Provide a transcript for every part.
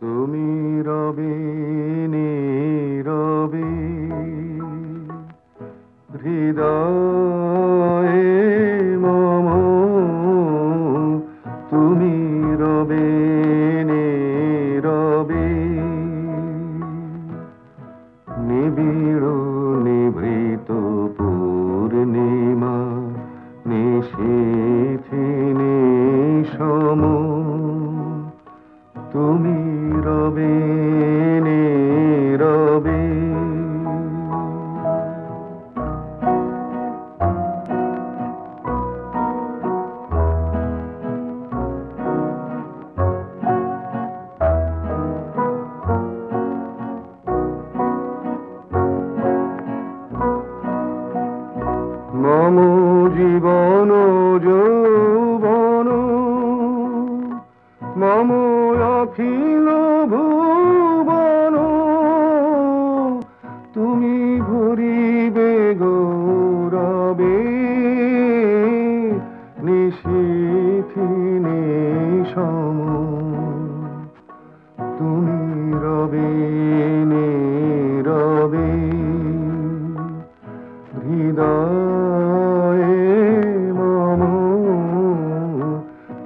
তুমি রবি নীরবি হৃদয় মম তুমি রবি নীরবি নিবিড় মম জীবন যৌবন মম অখিল ভুবন তুমি ভরিবে গৌরবে নিশীথিনী সম তুমি রবে হৃদয়ে মম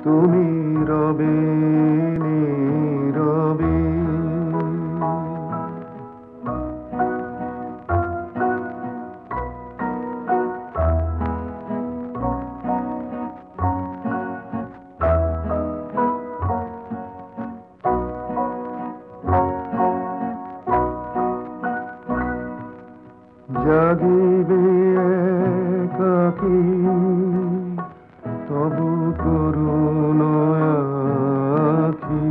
তুমি রবে জাগিবে একাকী তবু করুণ আখি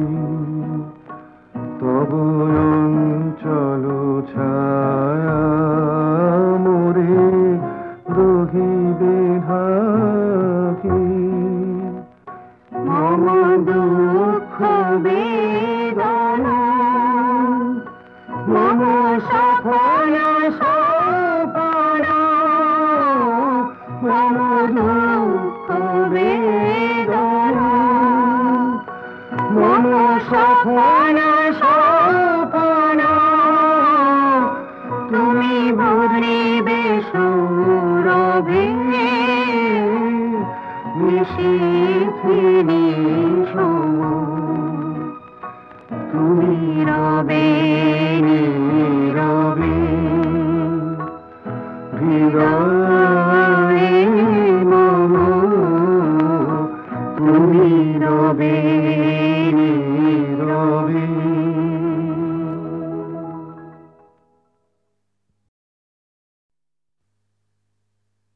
অঞ্চল ছায়া মোরে রহিবে ঢাকি মম দুঃখ সফল হৃদয়ে মম তুমি রবে